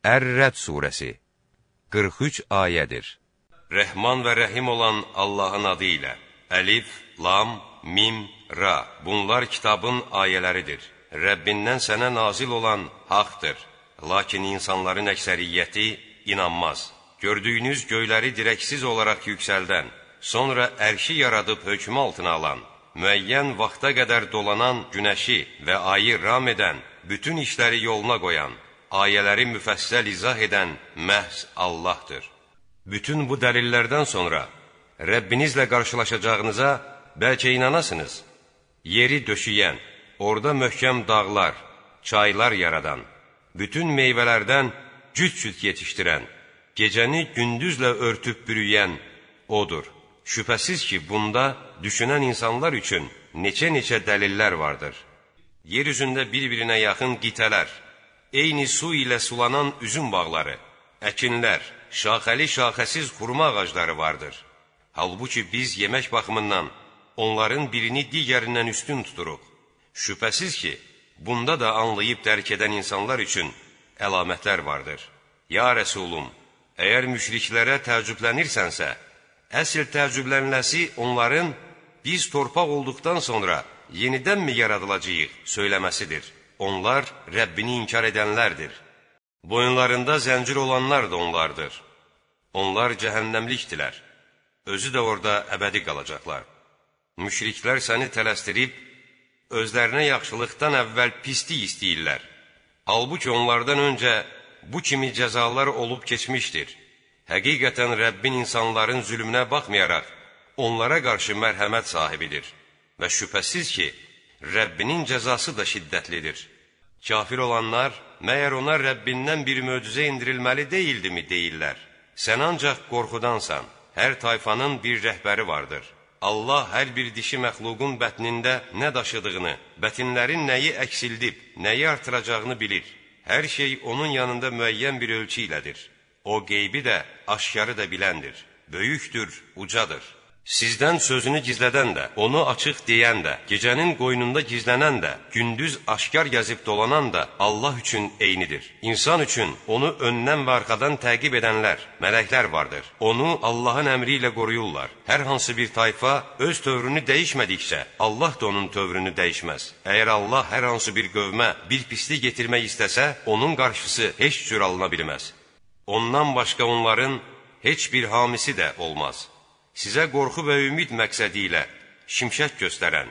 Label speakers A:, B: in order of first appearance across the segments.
A: Ər-Rəd surəsi 43 ayədir. Rəhman və Rəhim olan Allahın adı ilə Əlif, Lam, Mim, Ra Bunlar kitabın ayələridir. Rəbbindən sənə nazil olan haqdır. Lakin insanların əksəriyyəti inanmaz. Gördüyünüz göyləri dirəksiz olaraq yüksəldən, sonra ərşi yaradıb hökmü altına alan, müəyyən vaxta qədər dolanan günəşi və ayı ram edən, bütün işləri yoluna qoyan, ayələri müfəssəl izah edən məhz Allahdır. Bütün bu dəlillərdən sonra Rəbbinizlə qarşılaşacağınıza bəlkə inanasınız. Yeri döşüyən, orada möhkəm dağlar, çaylar yaradan, bütün meyvələrdən cüt-cüt yetişdirən, gecəni gündüzlə örtüb bürüyən Odur. Şübhəsiz ki, bunda düşünən insanlar üçün neçə-neçə dəlillər vardır. Yer üzündə bir-birinə yaxın qitələr, eyni su ilə sulanan üzüm bağları, əkinlər, şaxəli-şaxəsiz xurma ağacları vardır. Halbuki biz yemək baxımından onların birini digərindən üstün tuturuq. Şübhəsiz ki, bunda da anlayıb dərk edən insanlar üçün əlamətlər vardır. Ya Rəsulum, əgər müşriklərə təəccüblənirsənsə, əsl təəccüblənləsi onların biz torpaq olduqdan sonra yenidənmi yaradılacağıq söyləməsidir. Onlar Rəbbini inkar edənlərdir. Boyunlarında zəncir olanlar da onlardır. Onlar cəhənnəmlikdilər. Özü də orada əbədi qalacaqlar. Müşriklər səni tələsdirib, özlərinə yaxşılıqdan əvvəl pislik istəyirlər. Halbuki onlardan öncə bu kimi cəzalar olub keçmişdir. Həqiqətən Rəbbin insanların zülmünə baxmayaraq, onlara qarşı mərhəmət sahibidir. Və şübhəsiz ki, Rəbbinin cəzası da şiddətlidir. Kafir olanlar, məyər ona Rəbbindən bir möcüzə indirilməli deyildimi, deyirlər. Sən ancaq qorxudansan, hər tayfanın bir rəhbəri vardır. Allah hər bir dişi məxluqun bətnində nə daşıdığını, bətinlərin nəyi əksildib, nəyi artıracağını bilir. Hər şey onun yanında müəyyən bir ölçü ilədir. O qeybi də, aşkarı da biləndir. Böyükdür, ucadır. Sizdən sözünü gizlədən də, onu açıq deyən də, gecənin qoynunda gizlənən də, gündüz aşkar gəzib dolanan da Allah üçün eynidir. İnsan üçün onu öndən və arxadan təqib edənlər, mələklər vardır. Onu Allahın əmri ilə qoruyurlar. Hər hansı bir tayfa öz tövrünü dəyişmədikcə, Allah da onun tövrünü dəyişməz. Əgər Allah hər hansı bir qövmə bir pislik getirmək istəsə, onun qarşısı heç cür alına bilməz. Ondan başqa onların heç bir hamisi də olmaz. Sizə qorxu və ümid məqsədi ilə şimşək göstərən,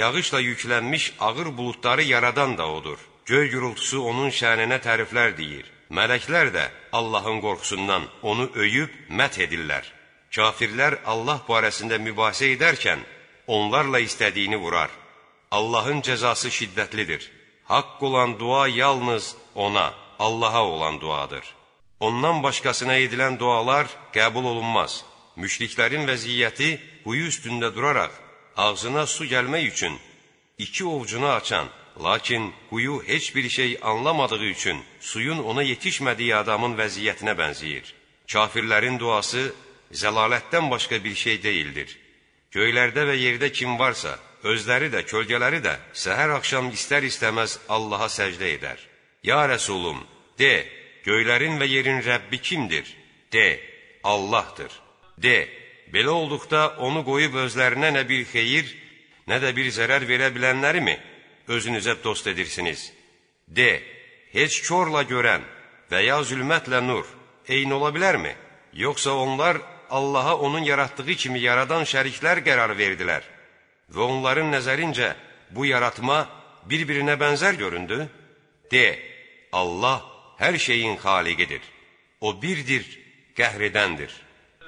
A: yağışla yüklənmiş ağır buludları yaradan da odur. Göy gürültüsü onun şəninə təriflər deyir. Mələklər də Allahın qorxusundan onu öyüb mət edirlər. Kafirlər Allah barəsində mübahisə edərkən, onlarla istədiyini vurar. Allahın cəzası şiddətlidir. Haqq olan dua yalnız ona, Allaha olan duadır. Ondan başqasına edilən dualar qəbul olunmaz. Müşriklərin vəziyyəti quyu üstündə duraraq, ağzına su gəlmək üçün iki ovcunu açan, lakin quyu heç bir şey anlamadığı üçün suyun ona yetişmədiyi adamın vəziyyətinə bənziyir. Kafirlərin duası zəlalətdən başqa bir şey deyildir. Göylərdə və yerdə kim varsa, özləri də, kölgələri də səhər axşam istər-istəməz Allaha səcdə edər. Ya Rəsulum, de, göylərin və yerin Rəbbi kimdir? De, Allahdır. De, belə olduqda onu qoyub özlərinə nə bir xeyir, nə də bir zərər verə bilənləri mi özünüzə dost edirsiniz? De, heç körla görən və ya zülmətlə nur eyni ola bilərmi? Yoxsa onlar Allaha onun yaratdığı kimi yaradan şəriklər qərar verdilər və onların nəzərincə bu yaratma bir-birinə bənzər göründü? De, Allah hər şeyin xaliqidir. O birdir, qəhr edəndir.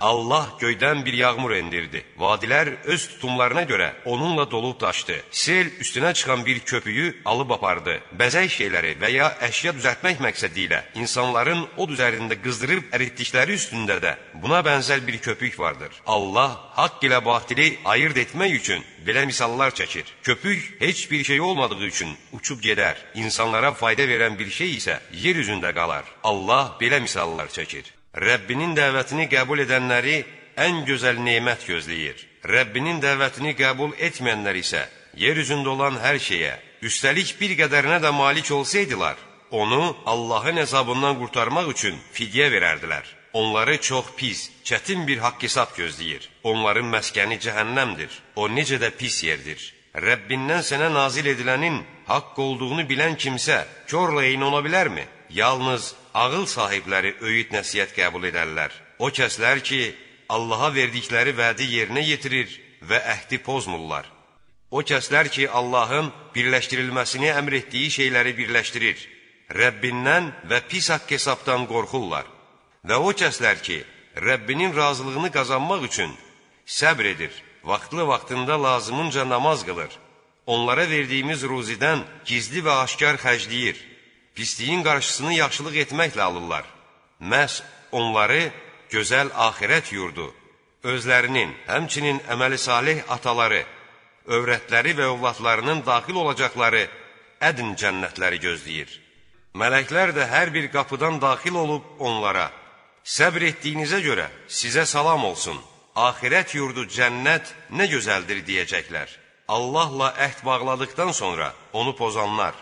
A: Allah göydən bir yağmur endirdi. Vadilər öz tutumlarına görə onunla dolub daşdı. Sel üstünə çıxan bir köpüyü alıb apardı. Bəzək şeyləri və ya əşya düzəltmək məqsədi ilə insanların od üzərində qızdırıb əritdikləri üstündə də buna bənzər bir köpük vardır. Allah haqq ilə batili ayırt etmək üçün belə misallar çəkir. Köpük heç bir şey olmadığı üçün uçub gedər. İnsanlara fayda verən bir şey isə yer üzündə qalar. Allah belə misallar çəkir. Rəbbinin dəvətini qəbul edənləri ən gözəl nemət gözləyir. Rəbbinin dəvətini qəbul etməyənlər isə yer üzündə olan hər şeyə, üstəlik bir qədərinə də malik olsaydılar, Onu Allahın əzabından qurtarmaq üçün fidyə verərdilər. Onları çox pis, çətin bir haqq hesab gözləyir. Onların məskəni cəhənnəmdir. O necə də pis yerdir. Rəbbindən sənə nazil edilənin haqq olduğunu bilən kimsə körlə eyni ola bilərmi? Yalnız ağıl sahibləri öyüd nəsihət qəbul edərlər. O kəslər ki, Allaha verdikləri vədi yerinə yetirir və əhdi pozmurlar. O kəslər ki, Allahın birləşdirilməsini əmr etdiyi şeyləri birləşdirir. Rəbbindən və pis haqq hesabdan qorxurlar. Və o kəslər ki, Rəbbinin razılığını qazanmaq üçün səbr edir, vaxtlı-vaxtında lazımınca namaz qılır, onlara verdiyimiz ruzidən gizli və aşkar xərcləyir, pisliyin qarşısını yaxşılıq etməklə alırlar. Məhz onları gözəl axirət yurdu, özlərinin, həmçinin əməli salih ataları, övrətləri və övladlarının daxil olacaqları ədn cənnətləri gözləyir. Mələklər də hər bir qapıdan daxil olub onlara, Səbr etdiyinizə görə sizə salam olsun. Axirət yurdu cənnət nə gözəldir deyəcəklər. Allahla əhd bağladıkdan sonra onu pozanlar,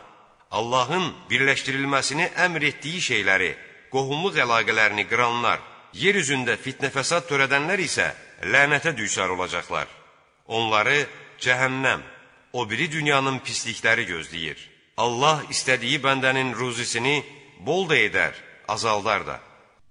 A: Allahın birləşdirilməsini əmr etdiyi şeyləri, qohumluq əlaqələrini qıranlar, yer üzündə fitnə fəsad törədənlər isə lənətə düçar olacaqlar. Onları cəhənnəm, o biri dünyanın pislikləri gözləyir. Allah istədiyi bəndənin ruzisini bol da edər, azaldar da.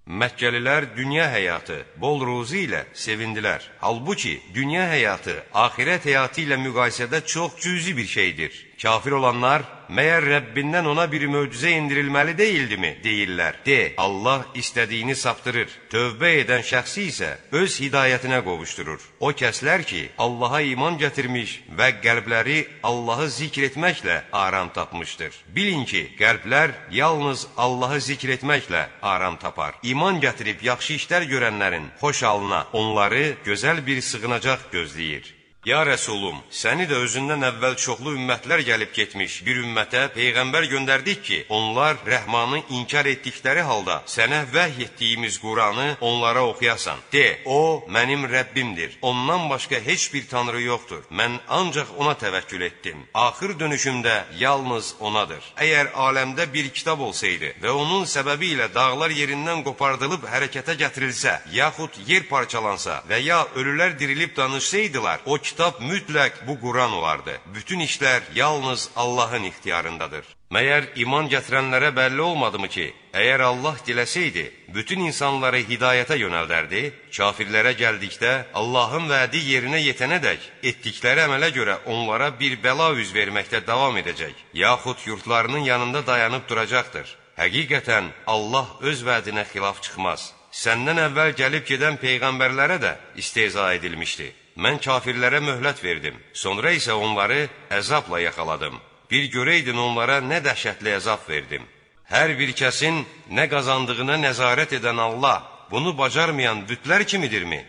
A: Məkkəlilər dünya həyatı, bol ruzi ilə sevindilər. Halbuki, dünya həyatı, axirət həyatı ilə müqayisədə çox cüzi bir şeydir. Kafir olanlar, məyər Rəbbindən ona bir möcüzə indirilməli deyildimi, deyirlər. De, Allah istədiyini saptırır. Tövbə edən şəxsi isə öz hidayətinə qovuşdurur. O kəslər ki, Allaha iman gətirmiş və qəlbləri Allahı zikr etməklə aram tapmışdır. Bilin ki, qəlblər yalnız Allahı zikr etməklə aram tapar. İman gətirib yaxşı işlər görənlərin xoş halına onları gözəl bir sığınacaq gözləyir. Ya Rəsulum, səni də özündən əvvəl çoxlu ümmətlər gəlib getmiş bir ümmətə Peyğəmbər göndərdik ki, onlar rəhmanı inkar etdikləri halda sənə vəhy etdiyimiz Quranı onlara oxuyasan. De, o mənim Rəbbimdir, ondan başqa heç bir tanrı yoxdur, mən ancaq ona təvəkkül etdim. Axır dönüşümdə yalnız onadır. Əgər aləmdə bir kitab olsaydı və onun səbəbi ilə dağlar yerindən qopardılıb hərəkətə gətirilsə, yaxud yer parçalansa və ya ölülər dirilib danışsaydılar, o kitab kitab mütləq bu Quran olardı. Bütün işlər yalnız Allahın ixtiyarındadır. Məyər iman gətirənlərə bəlli olmadımı ki, əgər Allah diləsəydi, bütün insanları hidayətə yönəldərdi, kafirlərə gəldikdə Allahın vədi yerinə yetənədək etdikləri əmələ görə onlara bir bəla üz verməkdə davam edəcək, yaxud yurtlarının yanında dayanıb duracaqdır. Həqiqətən Allah öz vədinə xilaf çıxmaz. Səndən əvvəl gəlib gedən peyğəmbərlərə də isteza edilmişdi. Mən kafirlərə möhlət verdim, sonra isə onları əzabla yaxaladım. Bir görəydin onlara nə dəhşətli əzab verdim. Hər bir kəsin nə qazandığına nəzarət edən Allah, bunu bacarmayan bütlər kimidirmi?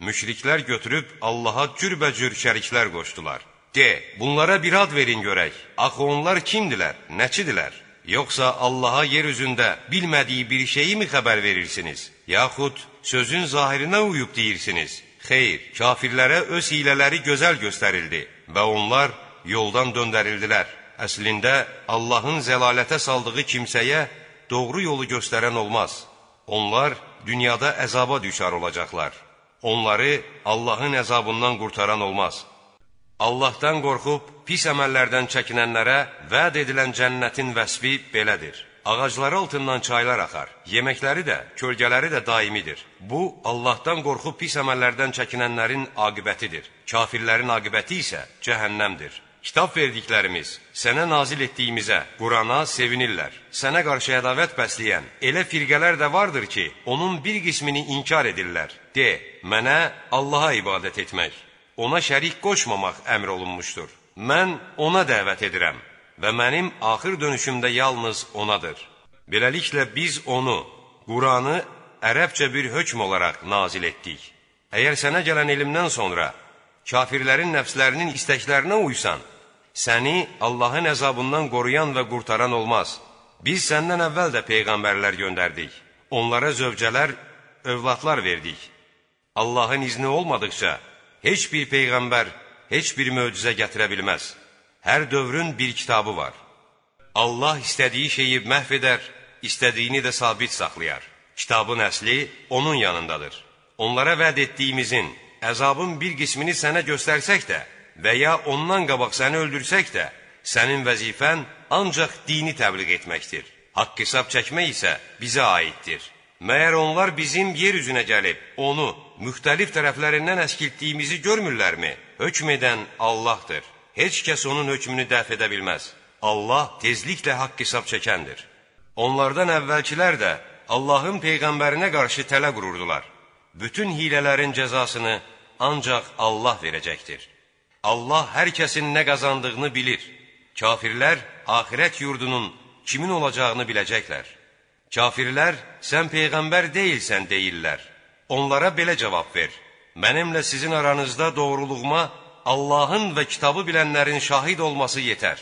A: Müşriklər götürüb Allaha cürbəcür şəriklər qoşdular. De, bunlara bir ad verin görək. Axı onlar kimdilər, nəçidilər? Yoxsa Allaha yer üzündə bilmədiyi bir şeyi mi xəbər verirsiniz? Yaxud sözün zahirinə uyub deyirsiniz? Xeyr, kafirlərə öz hilələri gözəl göstərildi və onlar yoldan döndərildilər. Əslində, Allahın zəlalətə saldığı kimsəyə doğru yolu göstərən olmaz. Onlar dünyada əzaba düşar olacaqlar. Onları Allahın əzabından qurtaran olmaz. Allahdan qorxub pis əməllərdən çəkinənlərə vəd edilən cənnətin vəsfi belədir. Ağacları altından çaylar axar, yeməkləri də, kölgələri də daimidir. Bu, Allahdan qorxub pis əməllərdən çəkinənlərin aqibətidir. Kafirlərin aqibəti isə cəhənnəmdir. Kitab verdiklərimiz, sənə nazil etdiyimizə, Qurana sevinirlər. Sənə qarşı ədavət bəsləyən elə firqələr də vardır ki, onun bir qismini inkar edirlər. De, mənə Allaha ibadət etmək, ona şərik qoşmamaq əmr olunmuşdur. Mən ona dəvət edirəm və mənim axır dönüşümdə yalnız onadır. Beləliklə biz onu, Quranı ərəbcə bir hökm olaraq nazil etdik. Əgər sənə gələn elmdən sonra kafirlərin nəfslərinin istəklərinə uysan, səni Allahın əzabından qoruyan və qurtaran olmaz. Biz səndən əvvəl də peyğəmbərlər göndərdik. Onlara zövcələr, övladlar verdik. Allahın izni olmadıqca heç bir peyğəmbər heç bir möcüzə gətirə bilməz. Hər dövrün bir kitabı var. Allah istədiyi şeyi məhv edər, istədiyini də sabit saxlayar. Kitabın əsli onun yanındadır. Onlara vəd etdiyimizin, əzabın bir qismini sənə göstərsək də və ya ondan qabaq səni öldürsək də, sənin vəzifən ancaq dini təbliğ etməkdir. Haqq hesab çəkmək isə bizə aiddir. Məyər onlar bizim yer üzünə gəlib, onu müxtəlif tərəflərindən əskiltdiyimizi görmürlərmi? Hökm edən Allahdır. Heç kəs onun hökmünü dəf edə bilməz. Allah tezliklə haqq hesab çəkəndir. Onlardan əvvəlkilər də Allahın Peyğəmbərinə qarşı tələ qururdular. Bütün hilələrin cəzasını ancaq Allah verəcəkdir. Allah hər kəsin nə qazandığını bilir. Kafirlər axirət yurdunun kimin olacağını biləcəklər. Kafirlər, sən Peyğəmbər deyilsən deyirlər. Onlara belə cavab ver. Mənimlə sizin aranızda doğruluğuma Allahın və kitabı bilənlərin şahid olması yetər.